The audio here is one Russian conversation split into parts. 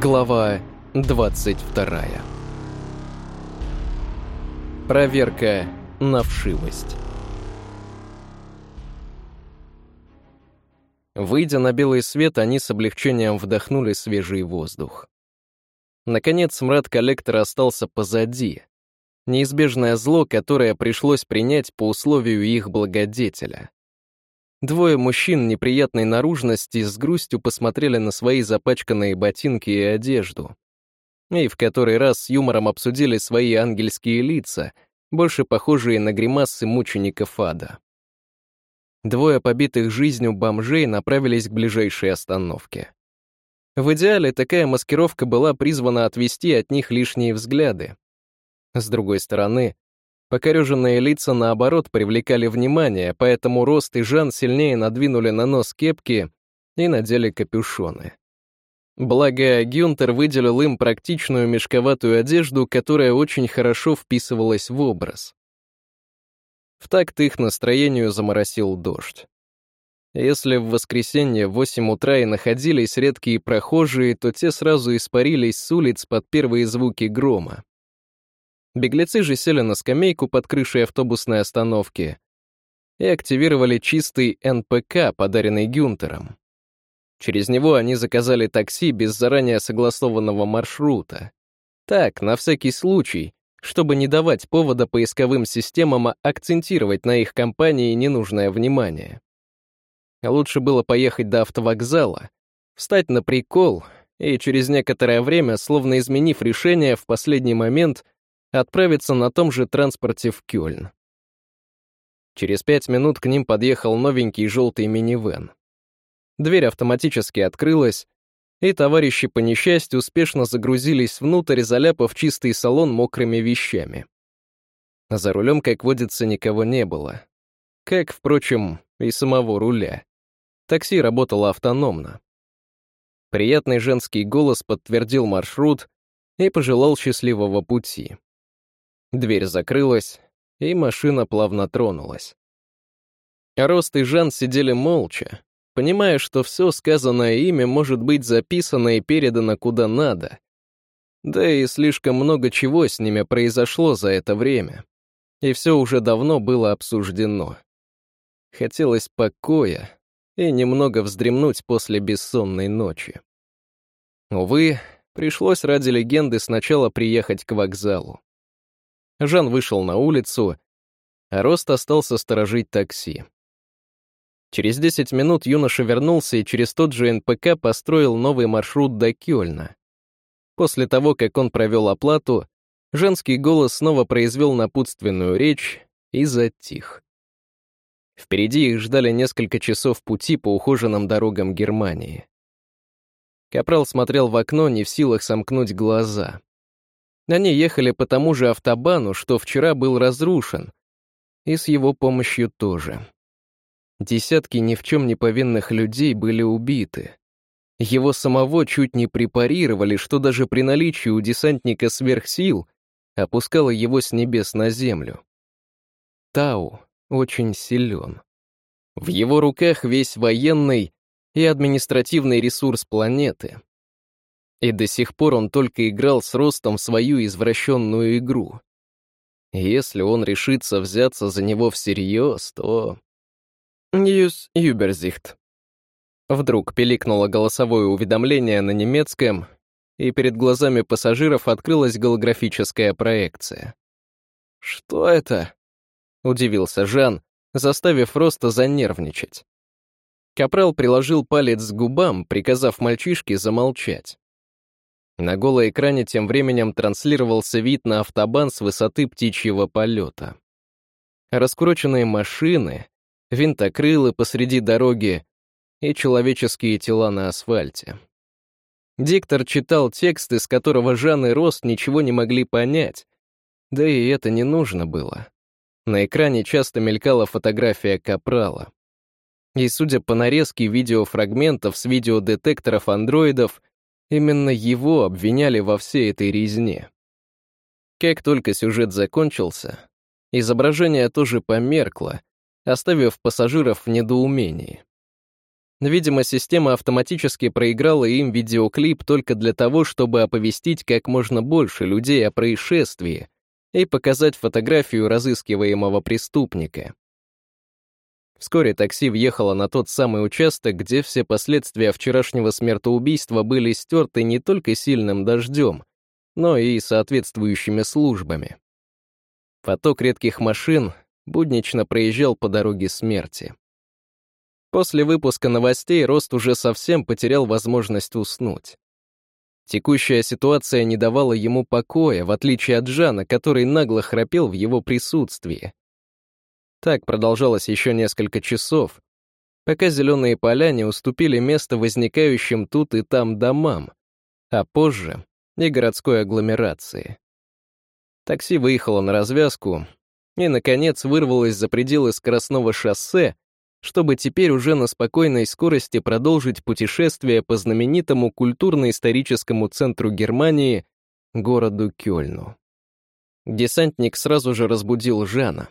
Глава 22. Проверка на вшивость. Выйдя на белый свет, они с облегчением вдохнули свежий воздух. Наконец, смрад коллектора остался позади. Неизбежное зло, которое пришлось принять по условию их благодетеля. Двое мужчин неприятной наружности с грустью посмотрели на свои запачканные ботинки и одежду. И в который раз с юмором обсудили свои ангельские лица, больше похожие на гримасы мучеников ада. Двое побитых жизнью бомжей направились к ближайшей остановке. В идеале такая маскировка была призвана отвести от них лишние взгляды. С другой стороны, Покореженные лица, наоборот, привлекали внимание, поэтому Рост и Жан сильнее надвинули на нос кепки и надели капюшоны. Благо, Гюнтер выделил им практичную мешковатую одежду, которая очень хорошо вписывалась в образ. В такт их настроению заморосил дождь. Если в воскресенье в 8 утра и находились редкие прохожие, то те сразу испарились с улиц под первые звуки грома. Беглецы же сели на скамейку под крышей автобусной остановки и активировали чистый НПК, подаренный Гюнтером. Через него они заказали такси без заранее согласованного маршрута. Так, на всякий случай, чтобы не давать повода поисковым системам акцентировать на их компании ненужное внимание. Лучше было поехать до автовокзала, встать на прикол и через некоторое время, словно изменив решение, в последний момент отправиться на том же транспорте в Кёльн. Через пять минут к ним подъехал новенький желтый минивэн. Дверь автоматически открылась, и товарищи по несчастью успешно загрузились внутрь, заляпав чистый салон мокрыми вещами. За рулем, как водится, никого не было. Как, впрочем, и самого руля. Такси работало автономно. Приятный женский голос подтвердил маршрут и пожелал счастливого пути. Дверь закрылась, и машина плавно тронулась. Рост и Жан сидели молча, понимая, что все сказанное ими может быть записано и передано куда надо. Да и слишком много чего с ними произошло за это время. И все уже давно было обсуждено. Хотелось покоя и немного вздремнуть после бессонной ночи. Увы, пришлось ради легенды сначала приехать к вокзалу. Жан вышел на улицу, а Рост остался сторожить такси. Через 10 минут юноша вернулся и через тот же НПК построил новый маршрут до Кёльна. После того, как он провел оплату, женский голос снова произвел напутственную речь и затих. Впереди их ждали несколько часов пути по ухоженным дорогам Германии. Капрал смотрел в окно, не в силах сомкнуть глаза. Они ехали по тому же автобану, что вчера был разрушен, и с его помощью тоже. Dесятки ни в чем не повинных людей были убиты. Его самого чуть не препарировали, что даже при наличии у десантника сверхсил опускало его с небес на землю. Тау очень силен. В его руках весь военный и административный ресурс планеты. И до сих пор он только играл с Ростом в свою извращенную игру. Если он решится взяться за него всерьез, то... «News Übersicht». Вдруг пиликнуло голосовое уведомление на немецком, и перед глазами пассажиров открылась голографическая проекция. «Что это?» — удивился Жан, заставив Роста занервничать. Капрал приложил палец к губам, приказав мальчишке замолчать. На голой экране тем временем транслировался вид на автобан с высоты птичьего полета. Раскуроченные машины, винтокрылы посреди дороги и человеческие тела на асфальте. Диктор читал текст, из которого Жан и Рост ничего не могли понять, да и это не нужно было. На экране часто мелькала фотография Капрала. И судя по нарезке видеофрагментов с видеодетекторов андроидов, Именно его обвиняли во всей этой резне. Как только сюжет закончился, изображение тоже померкло, оставив пассажиров в недоумении. Видимо, система автоматически проиграла им видеоклип только для того, чтобы оповестить как можно больше людей о происшествии и показать фотографию разыскиваемого преступника. Вскоре такси въехало на тот самый участок, где все последствия вчерашнего смертоубийства были стерты не только сильным дождем, но и соответствующими службами. Поток редких машин буднично проезжал по дороге смерти. После выпуска новостей Рост уже совсем потерял возможность уснуть. Текущая ситуация не давала ему покоя, в отличие от Жана, который нагло храпел в его присутствии. Так продолжалось еще несколько часов, пока зеленые поля не уступили место возникающим тут и там домам, а позже и городской агломерации. Такси выехало на развязку и, наконец, вырвалось за пределы скоростного шоссе, чтобы теперь уже на спокойной скорости продолжить путешествие по знаменитому культурно-историческому центру Германии, городу Кёльну. Десантник сразу же разбудил Жана.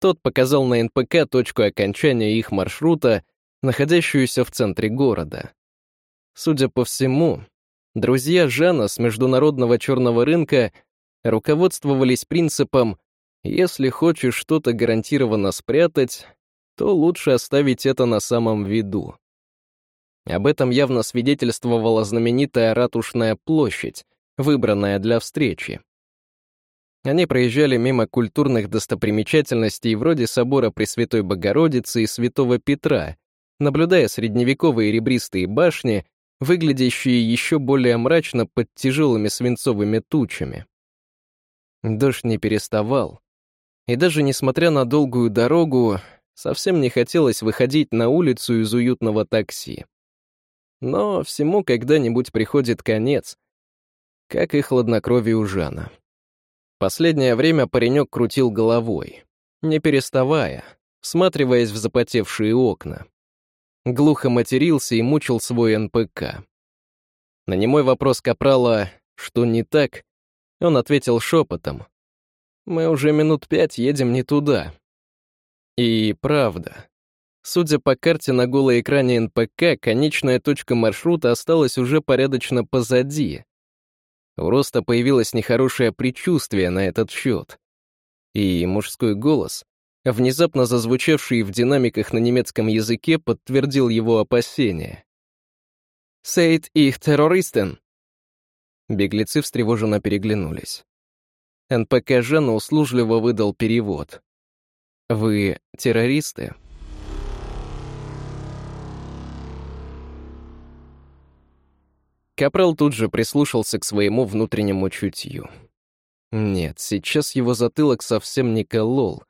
Тот показал на НПК точку окончания их маршрута, находящуюся в центре города. Судя по всему, друзья Жана с международного черного рынка руководствовались принципом «если хочешь что-то гарантированно спрятать, то лучше оставить это на самом виду». Об этом явно свидетельствовала знаменитая ратушная площадь, выбранная для встречи. Они проезжали мимо культурных достопримечательностей вроде собора Пресвятой Богородицы и Святого Петра, наблюдая средневековые ребристые башни, выглядящие еще более мрачно под тяжелыми свинцовыми тучами. Дождь не переставал, и даже несмотря на долгую дорогу, совсем не хотелось выходить на улицу из уютного такси. Но всему когда-нибудь приходит конец, как и хладнокровию Жана. Последнее время паренек крутил головой, не переставая, всматриваясь в запотевшие окна. Глухо матерился и мучил свой НПК. На немой вопрос Капрала «что не так?» он ответил шепотом. «Мы уже минут пять едем не туда». И правда. Судя по карте на голой экране НПК, конечная точка маршрута осталась уже порядочно позади, у Роста появилось нехорошее предчувствие на этот счет. И мужской голос, внезапно зазвучавший в динамиках на немецком языке, подтвердил его опасения. «Сейд их террористен!» Беглецы встревоженно переглянулись. НПК Жанна услужливо выдал перевод. «Вы террористы?» Капрал тут же прислушался к своему внутреннему чутью. Нет, сейчас его затылок совсем не колол.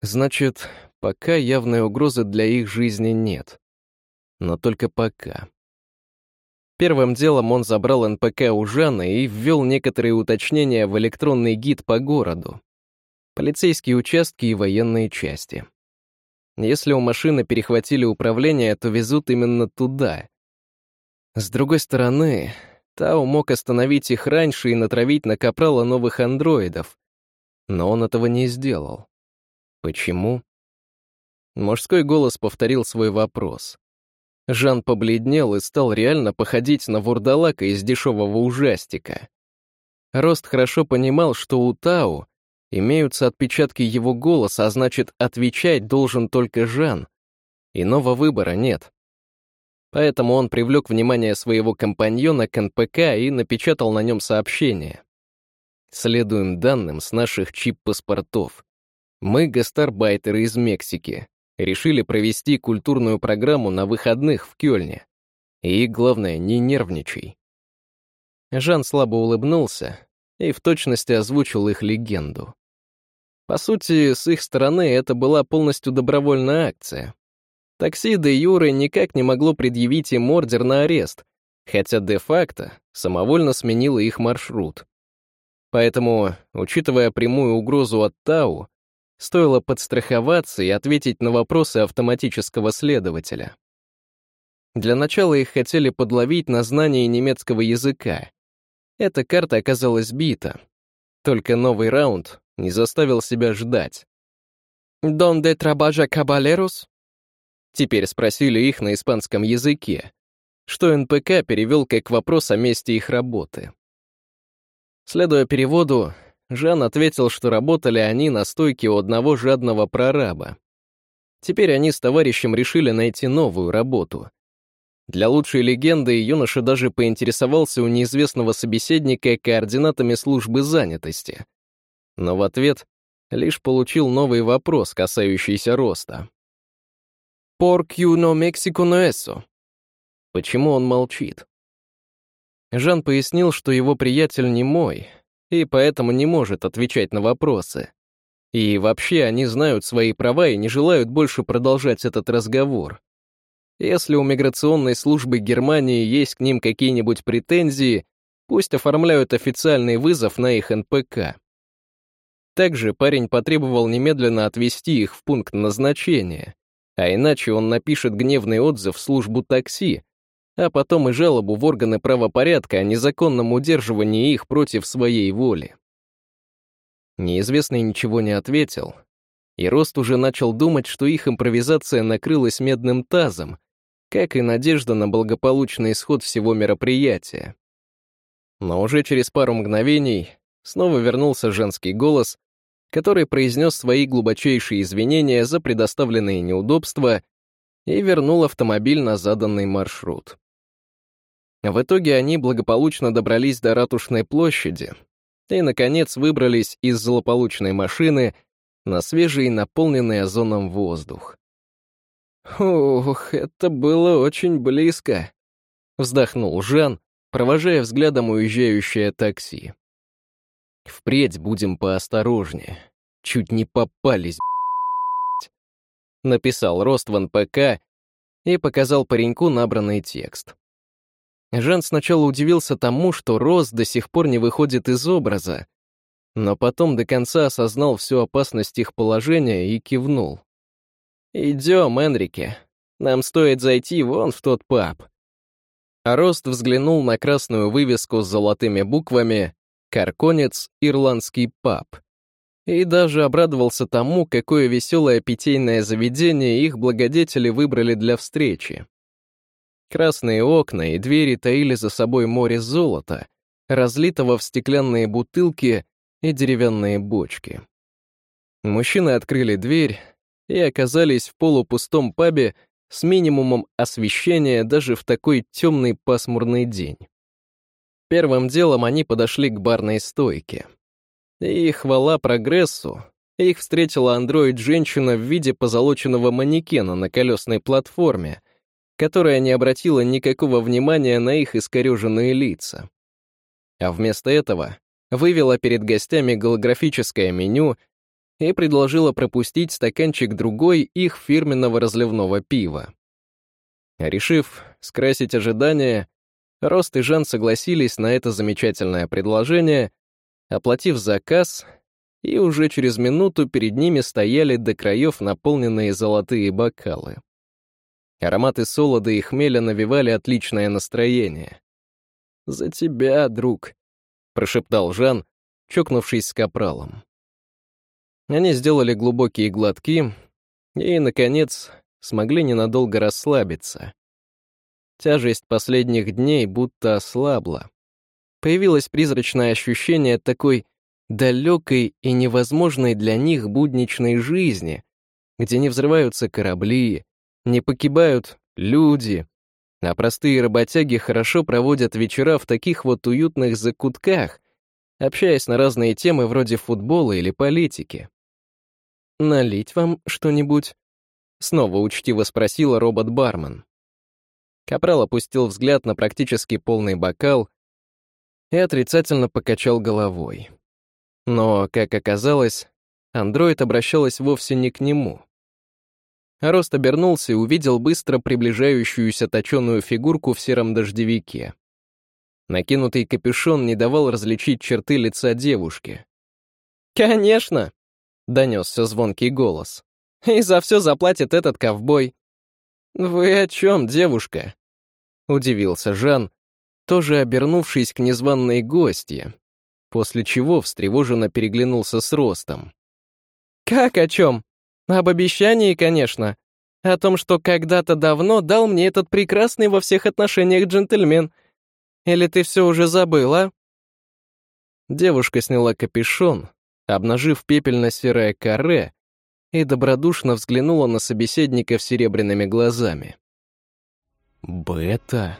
Значит, пока явной угрозы для их жизни нет. Но только пока. Первым делом он забрал НПК у Жанны и ввел некоторые уточнения в электронный гид по городу. Полицейские участки и военные части. Если у машины перехватили управление, то везут именно туда, с другой стороны, Тау мог остановить их раньше и натравить на Капрала новых андроидов. Но он этого не сделал. Почему? Мужской голос повторил свой вопрос. Жан побледнел и стал реально походить на вурдалака из дешевого ужастика. Рост хорошо понимал, что у Тау имеются отпечатки его голоса, а значит, отвечать должен только Жан. Иного выбора нет. Поэтому он привлек внимание своего компаньона к НПК и напечатал на нем сообщение. Следуем данным с наших чип-паспортов. Мы, гастарбайтеры из Мексики, решили провести культурную программу на выходных в Кёльне. И, главное, не нервничай. Жан слабо улыбнулся и в точности озвучил их легенду. По сути, с их стороны это была полностью добровольная акция. Такси де Юры никак не могло предъявить им ордер на арест, хотя де-факто самовольно сменило их маршрут. Поэтому, учитывая прямую угрозу от Тау, стоило подстраховаться и ответить на вопросы автоматического следователя. Для начала их хотели подловить на знании немецкого языка. Эта карта оказалась бита. Только новый раунд не заставил себя ждать. «Дон де трабажа кабалерус?» Теперь спросили их на испанском языке, что НПК перевел как вопрос о месте их работы. Следуя переводу, Жан ответил, что работали они на стойке у одного жадного прораба. Теперь они с товарищем решили найти новую работу. Для лучшей легенды юноша даже поинтересовался у неизвестного собеседника координатами службы занятости. Но в ответ лишь получил новый вопрос, касающийся роста. «Por qué no Mexico eso?» Почему он молчит? Жан пояснил, что его приятель не мой, и поэтому не может отвечать на вопросы. И вообще они знают свои права и не желают больше продолжать этот разговор. Если у миграционной службы Германии есть к ним какие-нибудь претензии, пусть оформляют официальный вызов на их НПК. Также парень потребовал немедленно отвезти их в пункт назначения, а иначе он напишет гневный отзыв в службу такси, а потом и жалобу в органы правопорядка о незаконном удерживании их против своей воли. Неизвестный ничего не ответил, и Рост уже начал думать, что их импровизация накрылась медным тазом, как и надежда на благополучный исход всего мероприятия. Но уже через пару мгновений снова вернулся женский голос, который произнес свои глубочайшие извинения за предоставленные неудобства и вернул автомобиль на заданный маршрут. В итоге они благополучно добрались до Ратушной площади и, наконец, выбрались из злополучной машины на свежий, наполненный озоном воздух. «Ух, это было очень близко», — вздохнул Жан, провожая взглядом уезжающее такси. Впредь будем поосторожнее. Чуть не попались, Написал Рост в НПК и показал пареньку набранный текст. Жан сначала удивился тому, что Рост до сих пор не выходит из образа, но потом до конца осознал всю опасность их положения и кивнул. «Идем, Энрике. Нам стоит зайти вон в тот паб». А Рост взглянул на красную вывеску с золотыми буквами Карконец — ирландский паб. И даже обрадовался тому, какое веселое питейное заведение их благодетели выбрали для встречи. Красные окна и двери таили за собой море золота, разлитого в стеклянные бутылки и деревянные бочки. Мужчины открыли дверь и оказались в полупустом пабе с минимумом освещения даже в такой темный пасмурный день. Первым делом они подошли к барной стойке. И хвала прогрессу, их встретила андроид-женщина в виде позолоченного манекена на колесной платформе, которая не обратила никакого внимания на их искореженные лица. А вместо этого вывела перед гостями голографическое меню и предложила пропустить стаканчик другой их фирменного разливного пива. Решив скрасить ожидания, Рост и Жан согласились на это замечательное предложение, оплатив заказ, и уже через минуту перед ними стояли до краев наполненные золотые бокалы. Ароматы солода и хмеля навевали отличное настроение. «За тебя, друг», — прошептал Жан, чокнувшись с капралом. Они сделали глубокие глотки и, наконец, смогли ненадолго расслабиться. Тяжесть последних дней будто ослабла. Появилось призрачное ощущение такой далекой и невозможной для них будничной жизни, где не взрываются корабли, не погибают люди, а простые работяги хорошо проводят вечера в таких вот уютных закутках, общаясь на разные темы вроде футбола или политики. «Налить вам что-нибудь?» — снова учтиво спросила робот-бармен. Капрал опустил взгляд на практически полный бокал и отрицательно покачал головой. Но, как оказалось, андроид обращалась вовсе не к нему. Рост обернулся и увидел быстро приближающуюся точеную фигурку в сером дождевике. Накинутый капюшон не давал различить черты лица девушки. «Конечно!» — донесся звонкий голос. «И за все заплатит этот ковбой. «Вы о чем, девушка?» — удивился Жан, тоже обернувшись к незваной гостье, после чего встревоженно переглянулся с Ростом. «Как о чем? Об обещании, конечно. О том, что когда-то давно дал мне этот прекрасный во всех отношениях джентльмен. Или ты все уже забыла?» Девушка сняла капюшон, обнажив пепельно-серое каре, и добродушно взглянула на собеседника серебряными глазами. «Бета»,